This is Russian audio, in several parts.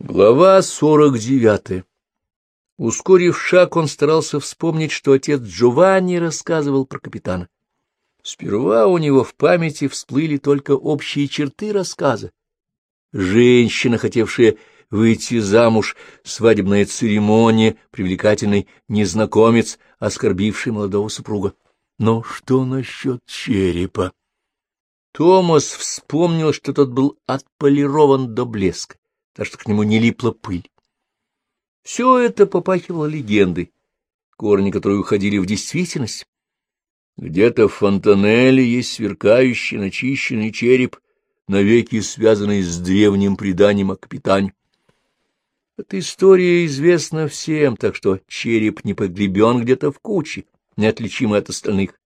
Глава сорок девятая. Ускорив шаг, он старался вспомнить, что отец Джованни рассказывал про капитана. Сперва у него в памяти всплыли только общие черты рассказа. Женщина, хотевшая выйти замуж, свадебная церемония, привлекательный незнакомец, оскорбивший молодого супруга. Но что насчет черепа? Томас вспомнил, что тот был отполирован до блеска так что к нему не липла пыль. Все это попахивало легендой, корни которой уходили в действительность. Где-то в фонтанеле есть сверкающий, начищенный череп, навеки связанный с древним преданием о капитане. Эта история известна всем, так что череп не погребен где-то в куче, неотличимый от остальных.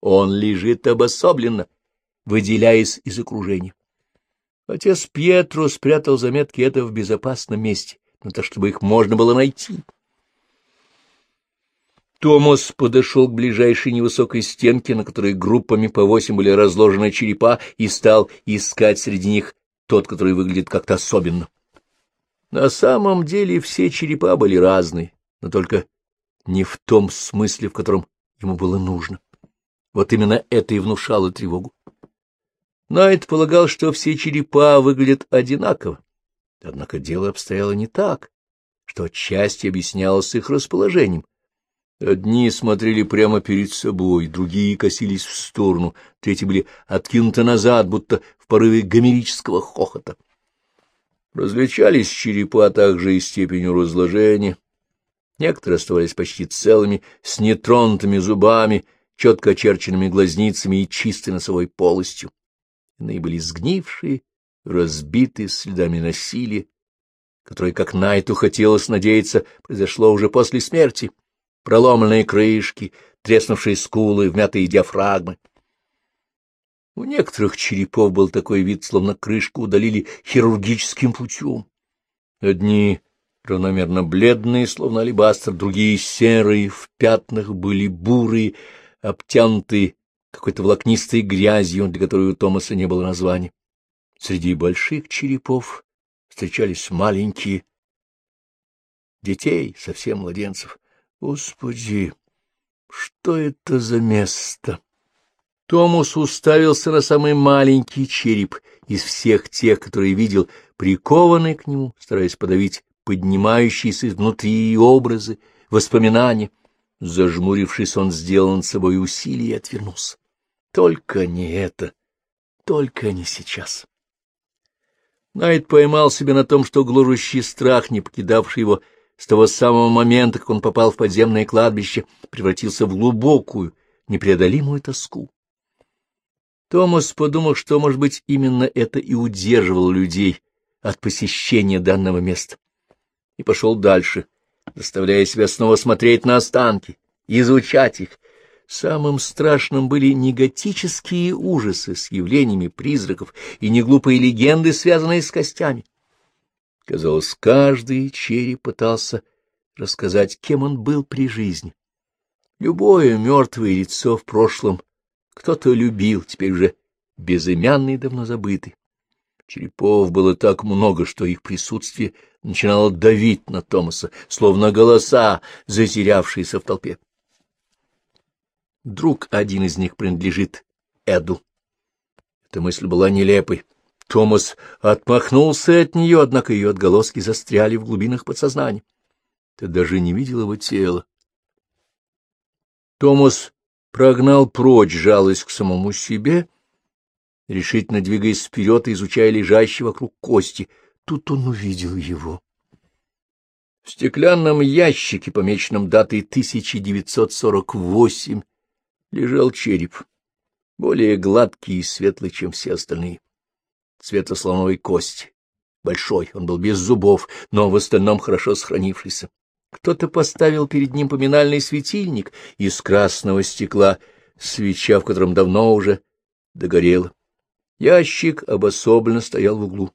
Он лежит обособленно, выделяясь из окружения. Отец Пьетро спрятал заметки это в безопасном месте, но так, чтобы их можно было найти. Томас подошел к ближайшей невысокой стенке, на которой группами по восемь были разложены черепа, и стал искать среди них тот, который выглядит как-то особенно. На самом деле все черепа были разные, но только не в том смысле, в котором ему было нужно. Вот именно это и внушало тревогу. Найт полагал, что все черепа выглядят одинаково. Однако дело обстояло не так, что отчасти объяснялось их расположением. Одни смотрели прямо перед собой, другие косились в сторону, третьи были откинуты назад, будто в порыве гомерического хохота. Различались черепа также и степенью разложения. Некоторые оставались почти целыми, с нетронутыми зубами, четко очерченными глазницами и чистой носовой полостью иные были сгнившие, разбиты следами насилия, которое, как Найту хотелось надеяться, произошло уже после смерти, проломленные крышки, треснувшие скулы, вмятые диафрагмы. У некоторых черепов был такой вид, словно крышку удалили хирургическим путем. Одни равномерно бледные, словно алебастр, другие серые, в пятнах были бурые, обтянутые какой-то волокнистой грязью, для которой у Томаса не было названия. Среди больших черепов встречались маленькие детей, совсем младенцев. Господи, что это за место? Томас уставился на самый маленький череп из всех тех, которые видел, прикованный к нему, стараясь подавить поднимающиеся изнутри образы, воспоминания. Зажмурившись, он сделал над собой усилие и отвернулся. Только не это, только не сейчас. Найт поймал себя на том, что гложущий страх, не покидавший его с того самого момента, как он попал в подземное кладбище, превратился в глубокую, непреодолимую тоску. Томас подумал, что, может быть, именно это и удерживало людей от посещения данного места, и пошел дальше, заставляя себя снова смотреть на останки, изучать их, Самым страшным были не готические ужасы с явлениями призраков и не глупые легенды, связанные с костями. Казалось, каждый череп пытался рассказать, кем он был при жизни. Любое мертвое лицо в прошлом кто-то любил, теперь уже безымянный, давно забытый. Черепов было так много, что их присутствие начинало давить на Томаса, словно голоса, затерявшиеся в толпе. Вдруг один из них принадлежит Эду. Эта мысль была нелепой. Томас отмахнулся от нее, однако ее отголоски застряли в глубинах подсознания. Ты даже не видел его тела. Томас прогнал прочь жалость к самому себе, решительно двигаясь вперед и изучая лежащие вокруг кости. Тут он увидел его. В стеклянном ящике, помеченном датой 1948, лежал череп, более гладкий и светлый, чем все остальные. Цвета слоновой кости. Большой, он был без зубов, но в остальном хорошо сохранившийся. Кто-то поставил перед ним поминальный светильник из красного стекла, свеча в котором давно уже догорела. Ящик обособленно стоял в углу.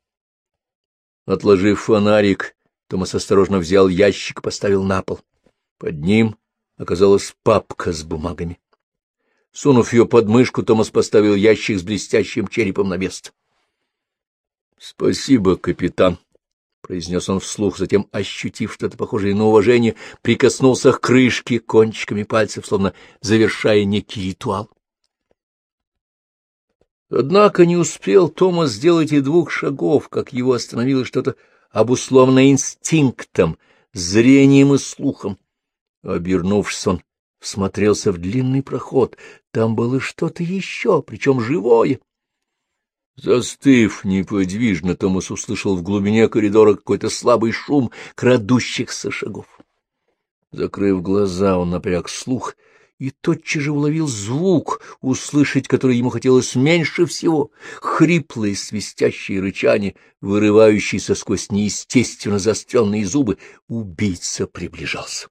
Отложив фонарик, Томас осторожно взял ящик и поставил на пол. Под ним оказалась папка с бумагами. Сунув ее под мышку, Томас поставил ящик с блестящим черепом на место. — Спасибо, капитан, — произнес он вслух, затем, ощутив что-то похожее на уважение, прикоснулся к крышке кончиками пальцев, словно завершая некий ритуал. Однако не успел Томас сделать и двух шагов, как его остановило что-то обусловленное инстинктом, зрением и слухом. Обернувшись, он всмотрелся в длинный проход. Там было что-то еще, причем живое. Застыв неподвижно, Томас услышал в глубине коридора какой-то слабый шум крадущихся шагов. Закрыв глаза, он напряг слух и тотчас же уловил звук, услышать который ему хотелось меньше всего — хриплые свистящие рычания, вырывающиеся сквозь неестественно заостренные зубы. Убийца приближался.